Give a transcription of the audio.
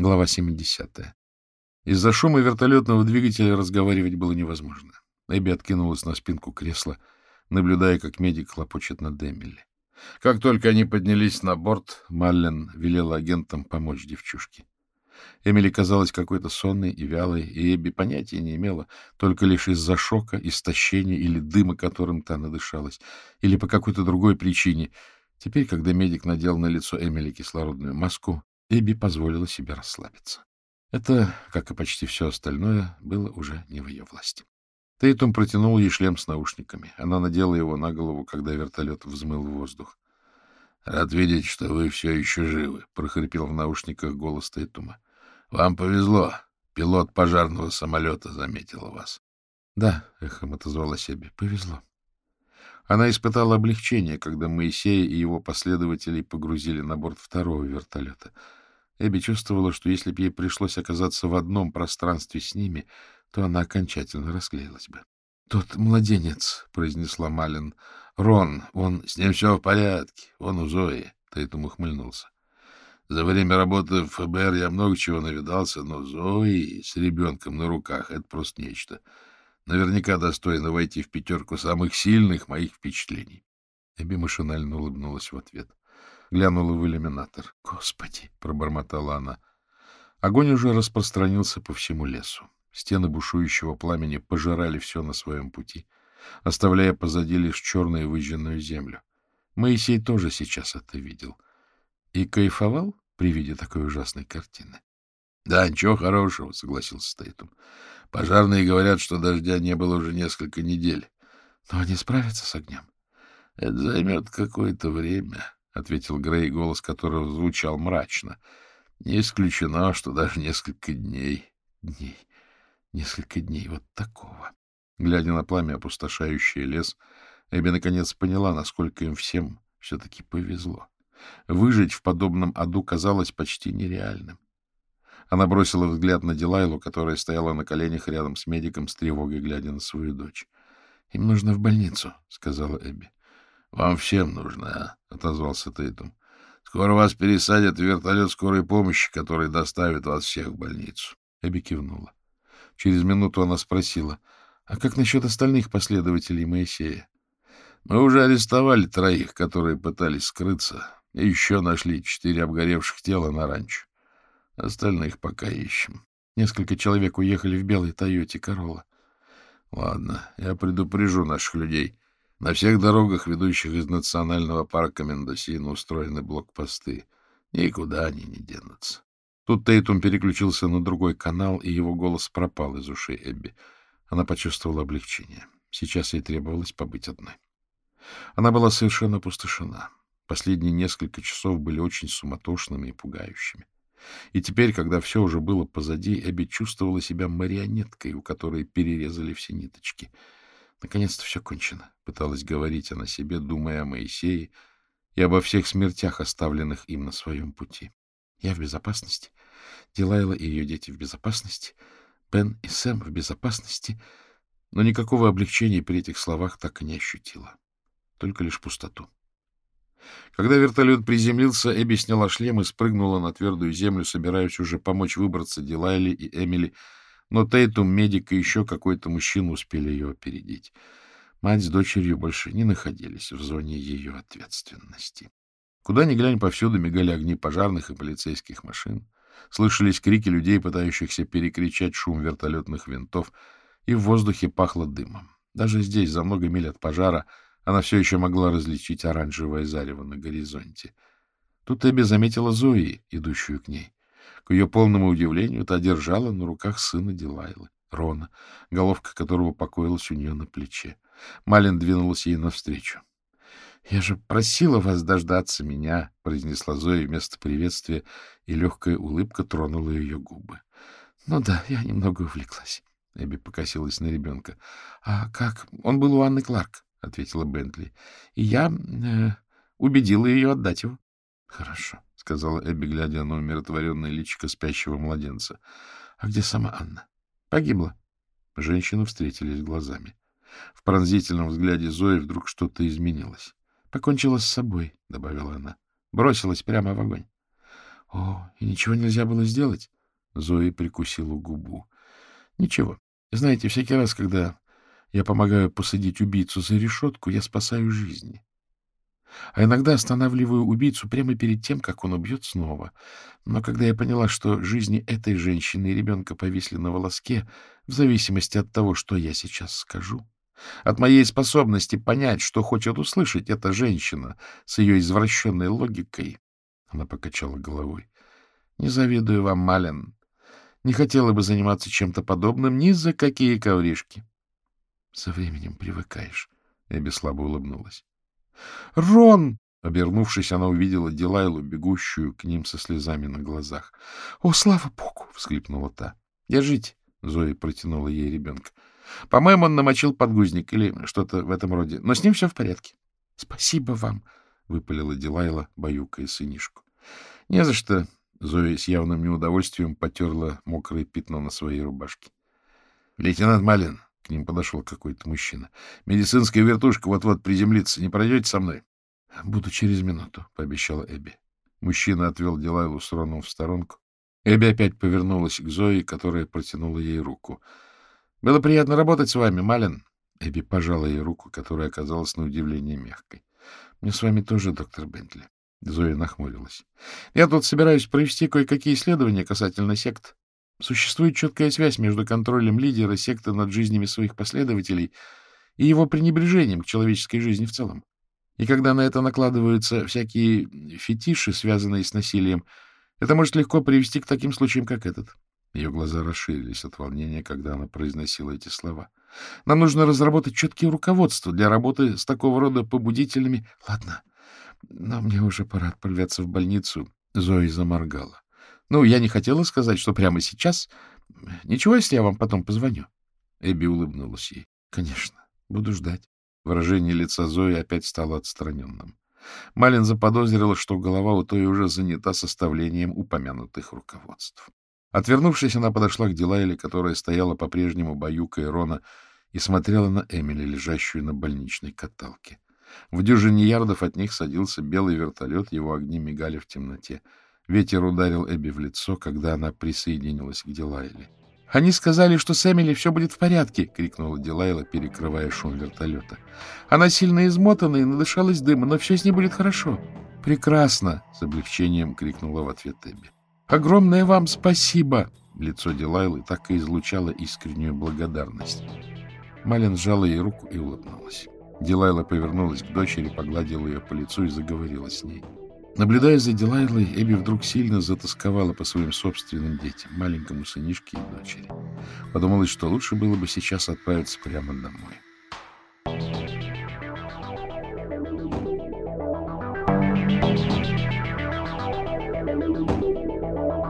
Глава 70. Из-за шума вертолетного двигателя разговаривать было невозможно. Эбби откинулась на спинку кресла, наблюдая, как медик хлопочет над Эмили. Как только они поднялись на борт, Маллен велела агентам помочь девчушке. Эмили казалась какой-то сонной и вялой, и Эбби понятия не имела, только лишь из-за шока, истощения или дыма, которым та надышалась, или по какой-то другой причине. Теперь, когда медик надел на лицо Эмили кислородную маску, Эбби позволила себе расслабиться. Это, как и почти все остальное, было уже не в ее власти. Тейтум протянул ей шлем с наушниками. Она надела его на голову, когда вертолет взмыл в воздух. — Рад видеть, что вы все еще живы, — прохрипел в наушниках голос Тейтума. — Вам повезло. Пилот пожарного самолета заметил вас. — Да, — эхом отозвалась себе, — повезло. Она испытала облегчение, когда Моисея и его последователей погрузили на борт второго вертолета — Эбби чувствовала, что если бы ей пришлось оказаться в одном пространстве с ними, то она окончательно расклеилась бы. — Тот младенец, — произнесла Малин. — Рон, он... — С ним все в порядке. Он у Зои. Тейтум ухмыльнулся. За время работы в ФБР я много чего навидался, но Зои с ребенком на руках — это просто нечто. Наверняка достойно войти в пятерку самых сильных моих впечатлений. Эбби машинально улыбнулась в ответ глянула в иллюминатор. «Господи!» — пробормотала она. Огонь уже распространился по всему лесу. Стены бушующего пламени пожирали все на своем пути, оставляя позади лишь черную выжженную землю. Моисей тоже сейчас это видел. И кайфовал при виде такой ужасной картины. — Да, ничего хорошего, — согласился Стейтум. — Пожарные говорят, что дождя не было уже несколько недель. — Но они справятся с огнем. — Это займет какое-то время, — ответил Грей, голос которого звучал мрачно. — Не исключено, что даже несколько дней. Дней. Несколько дней вот такого. Глядя на пламя, опустошающее лес, Эбби наконец поняла, насколько им всем все-таки повезло. Выжить в подобном аду казалось почти нереальным. Она бросила взгляд на Дилайлу, которая стояла на коленях рядом с медиком, с тревогой глядя на свою дочь. — Им нужно в больницу, — сказала Эбби. — Вам всем нужно, а? — отозвался Тейтум. — Скоро вас пересадят в вертолет скорой помощи, который доставит вас всех в больницу. Эбби кивнула. Через минуту она спросила, а как насчет остальных последователей Моисея? Мы уже арестовали троих, которые пытались скрыться, и еще нашли четыре обгоревших тела на ранчо. Остальных пока ищем. Несколько человек уехали в белой Тойоте Королла. Ладно, я предупрежу наших людей. На всех дорогах, ведущих из национального парка Мендосина, устроены блокпосты. Никуда они не денутся. Тут Тейтум переключился на другой канал, и его голос пропал из ушей Эбби. Она почувствовала облегчение. Сейчас ей требовалось побыть одной. Она была совершенно опустошена. Последние несколько часов были очень суматошными и пугающими. И теперь, когда все уже было позади, Эбби чувствовала себя марионеткой, у которой перерезали все ниточки — Наконец-то все кончено, — пыталась говорить она себе, думая о Моисее и обо всех смертях, оставленных им на своем пути. Я в безопасности, Дилайла и ее дети в безопасности, Бен и Сэм в безопасности, но никакого облегчения при этих словах так и не ощутила, только лишь пустоту. Когда вертолет приземлился, Эбби сняла шлем и спрыгнула на твердую землю, собираясь уже помочь выбраться Дилайле и Эмили, но Тейтум, медик и еще какой-то мужчина успели ее опередить. Мать с дочерью больше не находились в зоне ее ответственности. Куда ни глянь, повсюду мигали огни пожарных и полицейских машин. Слышались крики людей, пытающихся перекричать шум вертолетных винтов, и в воздухе пахло дымом. Даже здесь, за много миль от пожара, она все еще могла различить оранжевое зарево на горизонте. Тут Эбби заметила Зои, идущую к ней. К ее полному удивлению, та держала на руках сына Дилайлы, Рона, головка которого покоилась у нее на плече. Малин двинулась ей навстречу. — Я же просила вас дождаться меня, — произнесла Зоя вместо приветствия, и легкая улыбка тронула ее губы. — Ну да, я немного увлеклась. Эбби покосилась на ребенка. — А как? Он был у Анны Кларк, — ответила Бентли. — И я э, убедила ее отдать его. — Хорошо сказала Эбби, глядя на умиротворенное личико спящего младенца. — А где сама Анна? — Погибла. Женщины встретились глазами. В пронзительном взгляде Зои вдруг что-то изменилось. — Покончила с собой, — добавила она. — Бросилась прямо в огонь. — О, и ничего нельзя было сделать? Зои прикусила губу. — Ничего. Знаете, всякий раз, когда я помогаю посадить убийцу за решетку, я спасаю жизни. А иногда останавливаю убийцу прямо перед тем, как он убьет снова. Но когда я поняла, что жизни этой женщины и ребенка повисли на волоске, в зависимости от того, что я сейчас скажу, от моей способности понять, что хочет услышать эта женщина с ее извращенной логикой, она покачала головой. Не завидую вам, Малин. Не хотела бы заниматься чем-то подобным ни за какие ковришки. Со временем привыкаешь. Эбби слабо улыбнулась. «Рон!» — обернувшись, она увидела Дилайлу, бегущую к ним со слезами на глазах. «О, слава богу!» — всхлипнула та. «Держите!» — Зоя протянула ей ребенка. «По-моему, он намочил подгузник или что-то в этом роде, но с ним все в порядке». «Спасибо вам!» — выпалила Дилайла, баюкая сынишку. — Не за что. Зоя с явным неудовольствием потерла мокрое пятно на своей рубашке. — Лейтенант Малин, к ним подошел какой-то мужчина. — Медицинская вертушка вот-вот приземлится. Не пройдете со мной? — Буду через минуту, — пообещала Эбби. Мужчина отвел Дилайлу с Роном в сторонку. Эбби опять повернулась к Зое, которая протянула ей руку. — Было приятно работать с вами, Малин. Эбби пожала ей руку, которая оказалась на удивление мягкой. — Мне с вами тоже, доктор Бентли. Зоя нахмурилась. — Я тут собираюсь провести кое-какие исследования касательно сект. Существует четкая связь между контролем лидера секты над жизнями своих последователей и его пренебрежением к человеческой жизни в целом. И когда на это накладываются всякие фетиши, связанные с насилием, это может легко привести к таким случаям, как этот. Ее глаза расширились от волнения, когда она произносила эти слова. Нам нужно разработать четкие руководства для работы с такого рода побудителями. Ладно, но мне уже пора отправляться в больницу. Зои заморгала. Ну, я не хотела сказать, что прямо сейчас. Ничего, если я вам потом позвоню? Эбби улыбнулась ей. Конечно, буду ждать. Выражение лица Зои опять стало отстраненным. Малин заподозрила, что голова у той уже занята составлением упомянутых руководств. Отвернувшись, она подошла к Дилайле, которая стояла по-прежнему баюкая Рона, и смотрела на Эмили, лежащую на больничной каталке. В дюжине ярдов от них садился белый вертолет, его огни мигали в темноте. Ветер ударил Эбби в лицо, когда она присоединилась к Дилайле. — Они сказали, что с Эмили все будет в порядке! — крикнула Дилайла, перекрывая шум вертолета. — Она сильно измотана и надышалась дыма, но все с ней будет хорошо. — Прекрасно! — с облегчением крикнула в ответ Эбби. — Огромное вам спасибо! Лицо Дилайлы так и излучало искреннюю благодарность. Малин сжала ей руку и улыбнулась. Дилайла повернулась к дочери, погладила ее по лицу и заговорила с ней. Наблюдая за Дилайлой, Эбби вдруг сильно затасковала по своим собственным детям, маленькому сынишке и дочери. Подумалось, что лучше было бы сейчас отправиться прямо домой. Thank you.